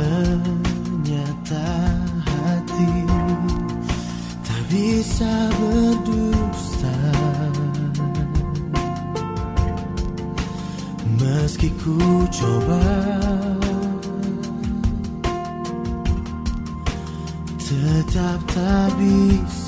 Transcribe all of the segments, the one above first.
Ternyata hati tak bisa berdusta. Meski ku coba Tetap tak bisa.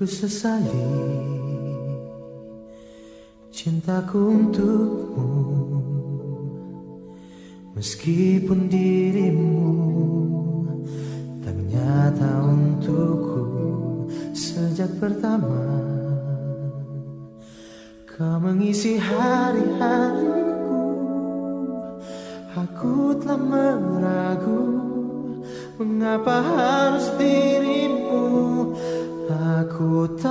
Ku sesali cintaku untukmu. Meskipun dirimu ternyata untukku Sejak pertama kau mengisi hari-hariku Aku telah meragu mengapa harus di 答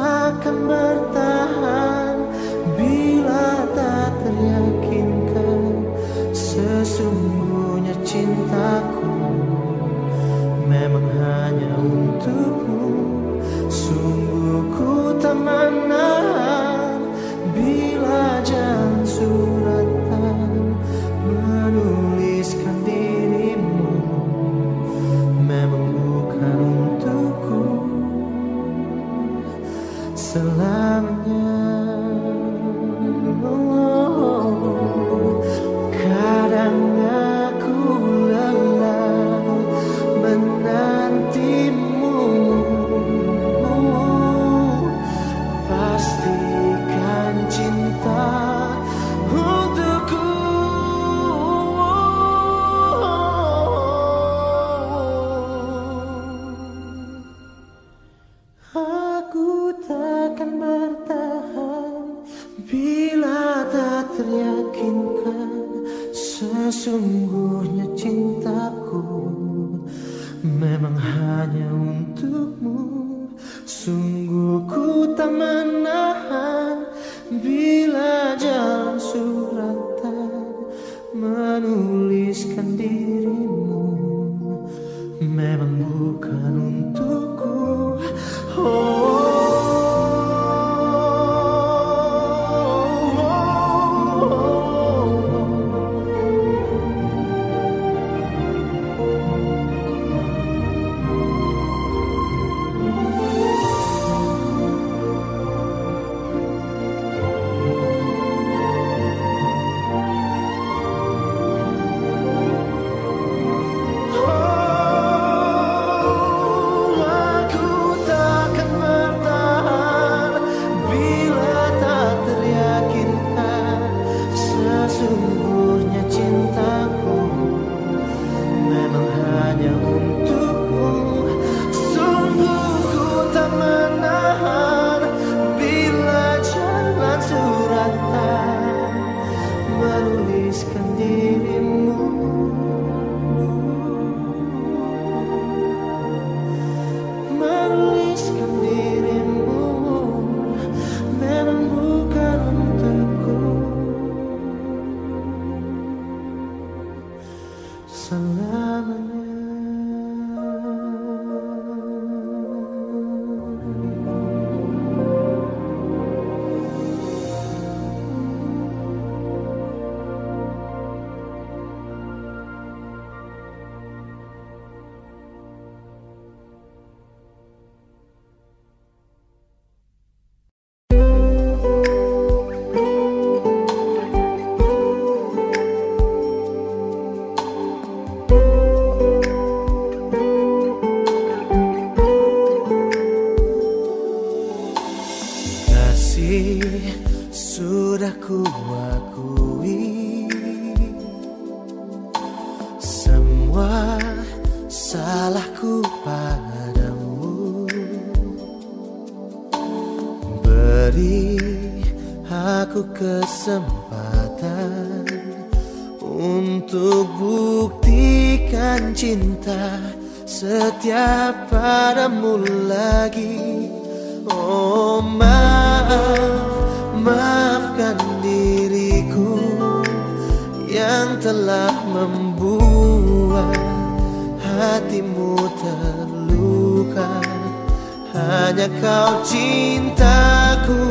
cintaku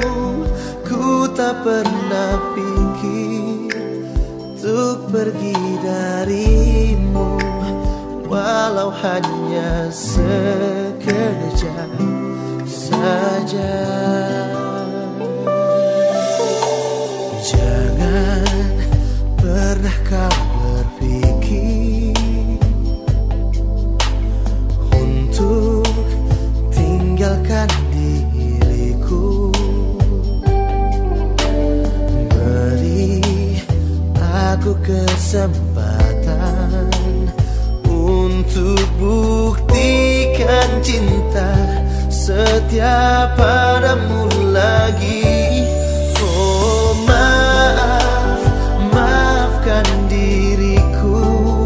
Ku tak pernah pikir Untuk pergi darimu. Walau hanya sekejap saja. Jangan pernah kau kesempatan Untuk buktikan cinta Setia padamu lagi. Oh maaf, maafkan diriku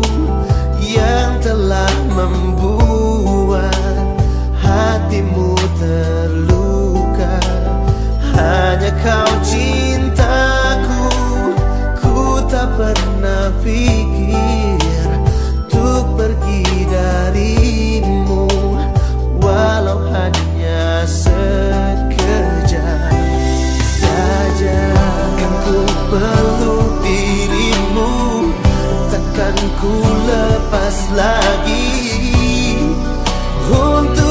Yang telah membuat hatimu terluka. Hanya kau aku lepas lagi. Untuk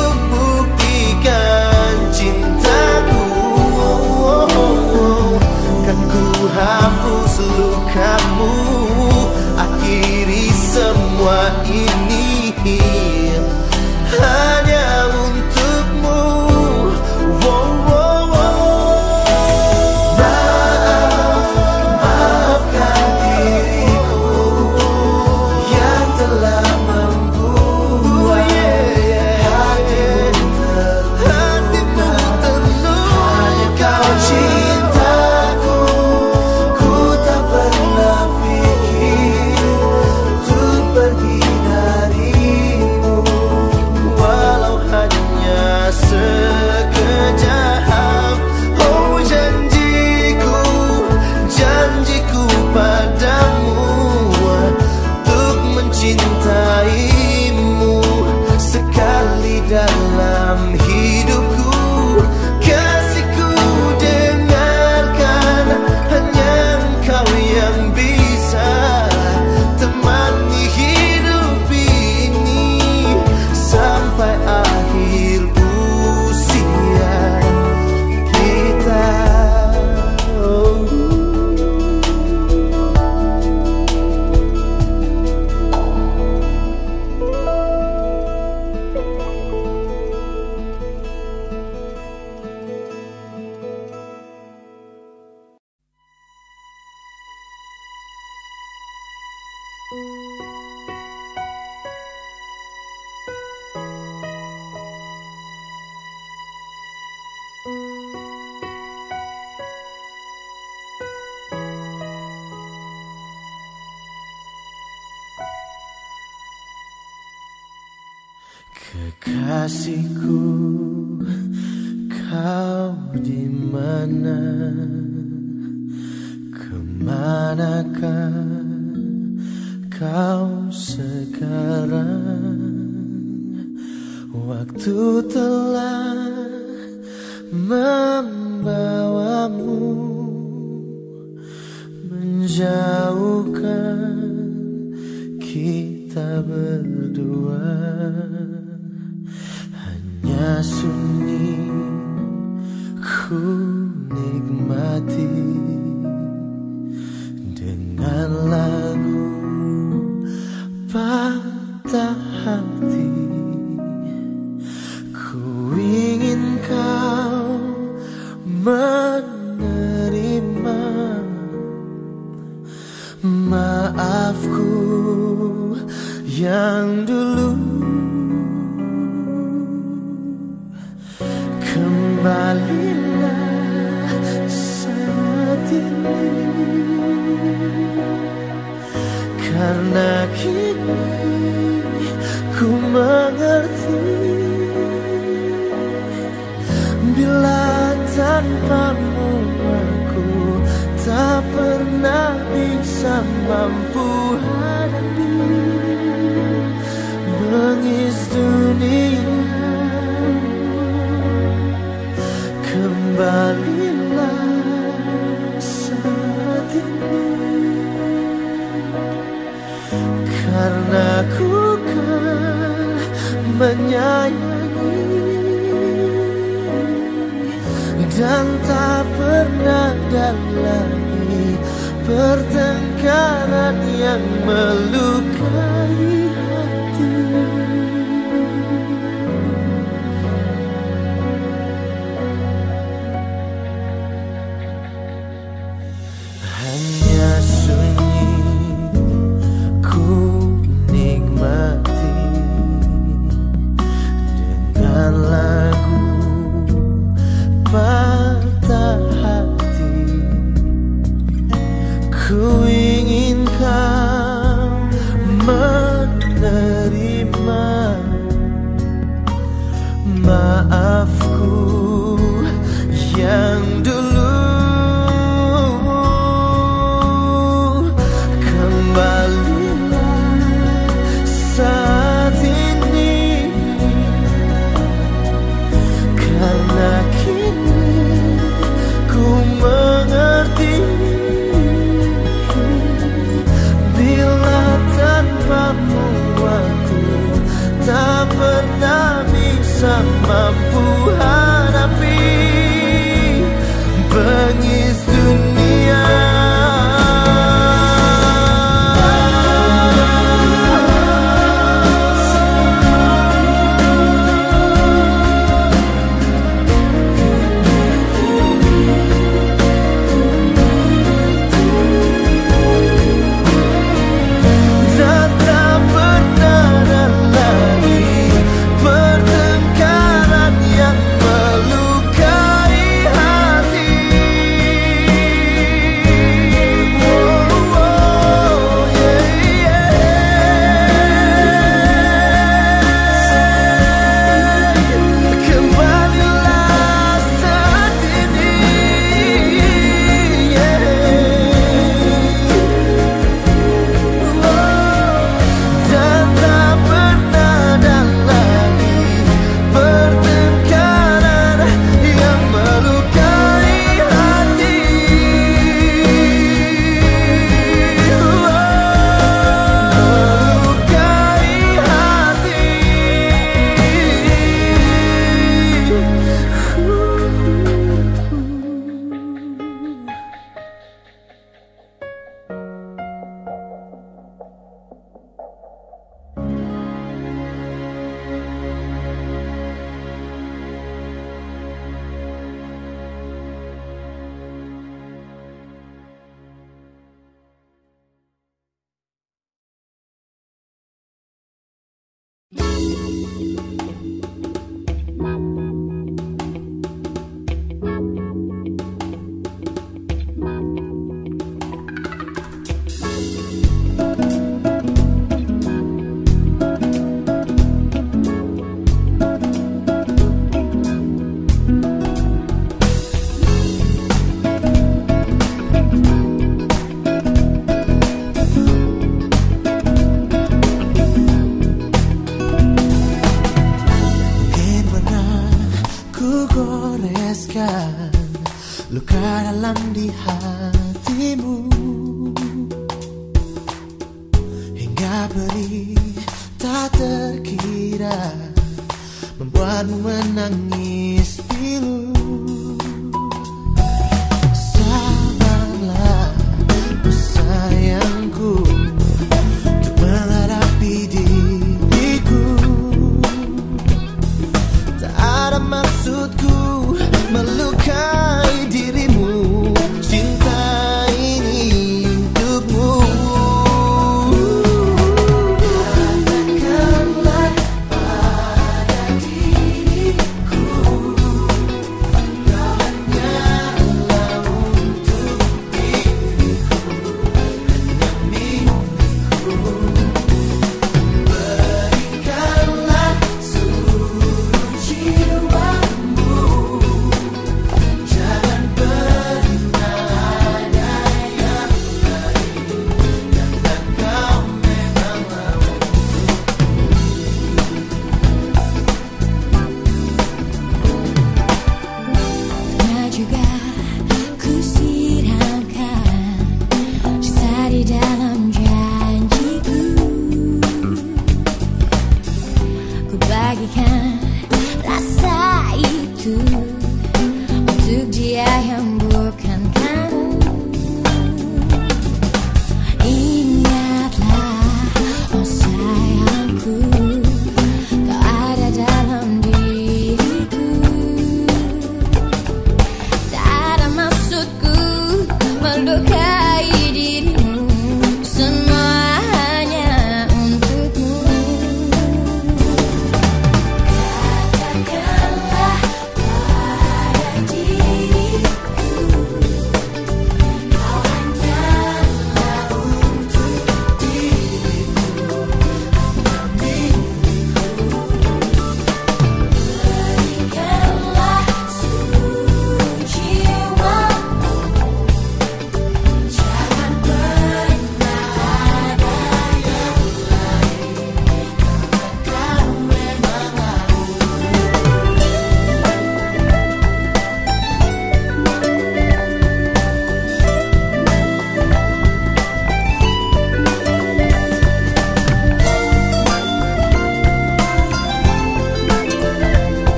Kekasihku, kau di mana? Ke manakah kau sekarang? Waktu telah membawamu menjauhkan kita berdua. nasuni ku nikmati Karena ku kan menyayangi. Dan tak pernah ada lagi Pertengkaran yang melukai.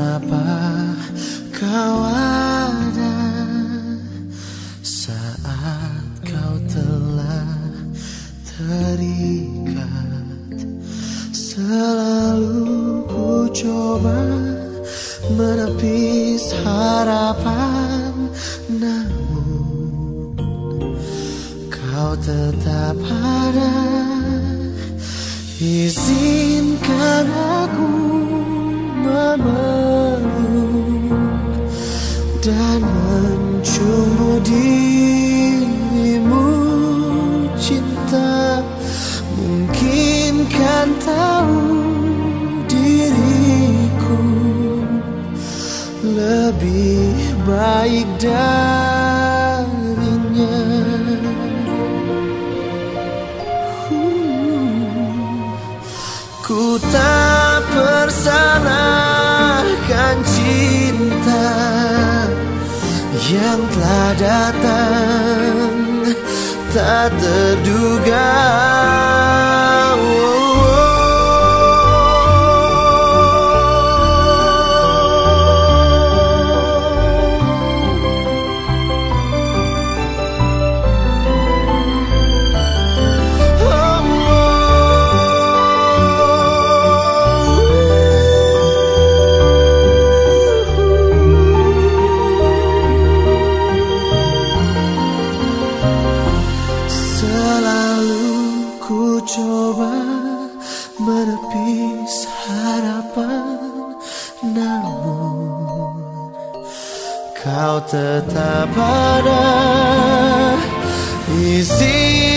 Mengapa kau menepis harapan Namun kau tetap ada Izinkan